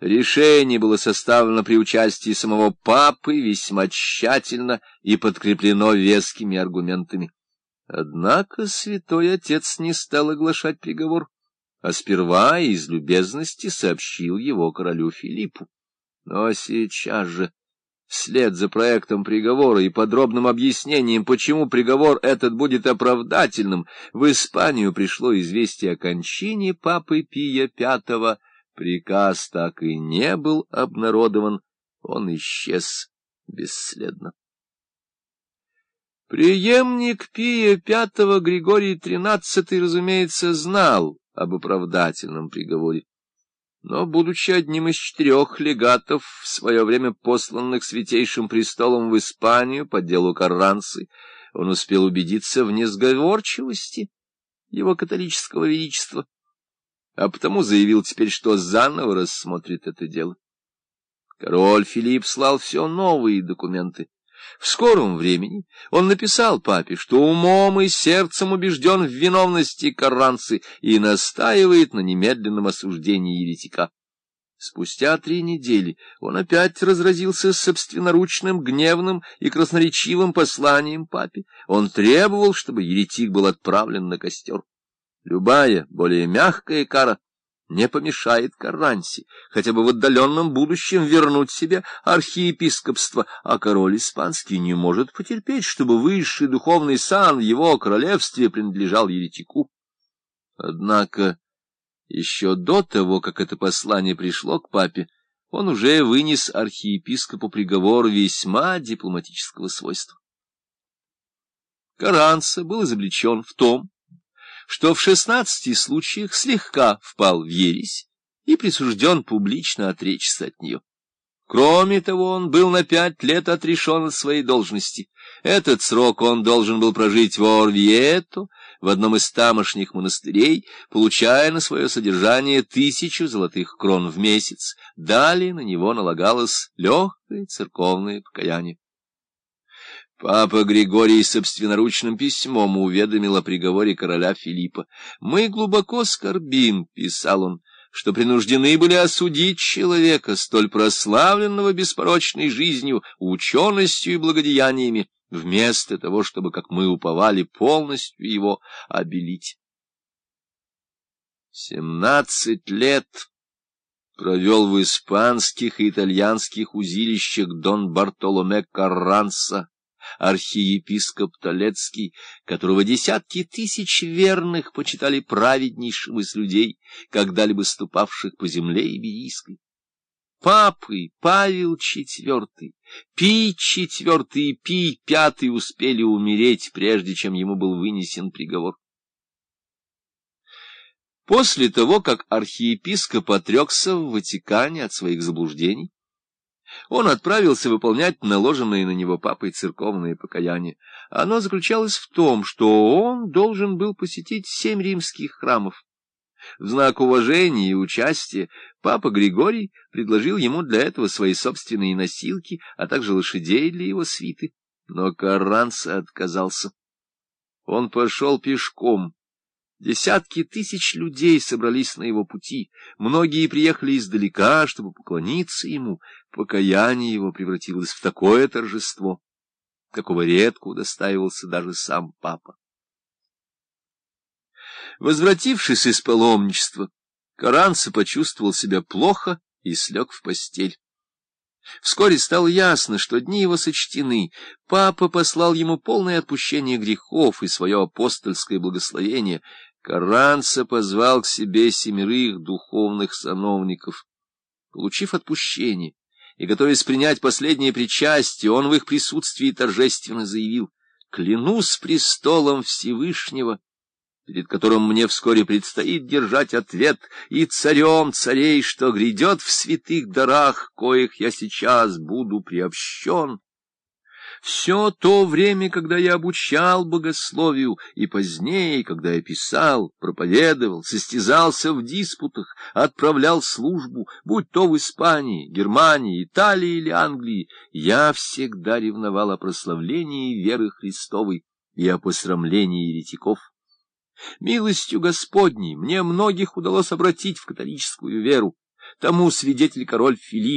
Решение было составлено при участии самого папы весьма тщательно и подкреплено вескими аргументами. Однако святой отец не стал оглашать приговор, а сперва из любезности сообщил его королю Филиппу. Но сейчас же, вслед за проектом приговора и подробным объяснением, почему приговор этот будет оправдательным, в Испанию пришло известие о кончине папы Пия V, Приказ так и не был обнародован, он исчез бесследно. Приемник Пия V Григорий XIII, разумеется, знал об оправдательном приговоре. Но, будучи одним из четырех легатов, в свое время посланных Святейшим Престолом в Испанию по делу Карранцы, он успел убедиться в несговорчивости его католического величества а потому заявил теперь, что заново рассмотрит это дело. Король Филипп слал все новые документы. В скором времени он написал папе, что умом и сердцем убежден в виновности Карранцы и настаивает на немедленном осуждении еретика. Спустя три недели он опять разразился собственноручным, гневным и красноречивым посланием папе. Он требовал, чтобы еретик был отправлен на костер. Любая, более мягкая кара не помешает Карранси хотя бы в отдаленном будущем вернуть себе архиепископство, а король испанский не может потерпеть, чтобы высший духовный сан его королевстве принадлежал еретику. Однако еще до того, как это послание пришло к папе, он уже вынес архиепископу приговор весьма дипломатического свойства. Каранца был изобличен в том, что в шестнадцати случаях слегка впал в ересь и присужден публично отречься от нее. Кроме того, он был на пять лет отрешен от своей должности. Этот срок он должен был прожить в Орвието, в одном из тамошних монастырей, получая на свое содержание тысячу золотых крон в месяц. Далее на него налагалось легкое церковное покаяние. Папа Григорий собственноручным письмом уведомил о приговоре короля Филиппа. «Мы глубоко скорбим», — писал он, — «что принуждены были осудить человека, столь прославленного беспорочной жизнью, ученостью и благодеяниями, вместо того, чтобы, как мы уповали, полностью его обелить». Семнадцать лет провел в испанских и итальянских узилищах Дон Бартоломе Карранса, архиепископ Толецкий, которого десятки тысяч верных почитали праведнейшим из людей, когда-либо ступавших по земле Иберийской. Папы Павел IV, Пий IV и Пий V успели умереть, прежде чем ему был вынесен приговор. После того, как архиепископ отрекся в Ватикане от своих заблуждений, он отправился выполнять наложенные на него папой церковные покаяния. Оно заключалось в том, что он должен был посетить семь римских храмов. В знак уважения и участия папа Григорий предложил ему для этого свои собственные носилки, а также лошадей для его свиты. Но Карранца отказался. Он пошел пешком Десятки тысяч людей собрались на его пути, многие приехали издалека, чтобы поклониться ему. Покаяние его превратилось в такое торжество, какого редко удостаивался даже сам папа. Возвратившись из паломничества, Каранца почувствовал себя плохо и слег в постель. Вскоре стало ясно, что дни его сочтены. Папа послал ему полное отпущение грехов и свое апостольское благословение — Каранца позвал к себе семерых духовных сановников. Получив отпущение и готовясь принять последнее причастие, он в их присутствии торжественно заявил «Клянусь престолом Всевышнего» перед которым мне вскоре предстоит держать ответ, и царем царей, что грядет в святых дарах, коих я сейчас буду приобщен. Все то время, когда я обучал богословию, и позднее, когда я писал, проповедовал, состязался в диспутах, отправлял службу, будь то в Испании, Германии, Италии или Англии, я всегда ревновал о прославлении веры Христовой и о посрамлении еретиков. Милостью Господней мне многих удалось обратить в католическую веру, Тому свидетель король Филипп.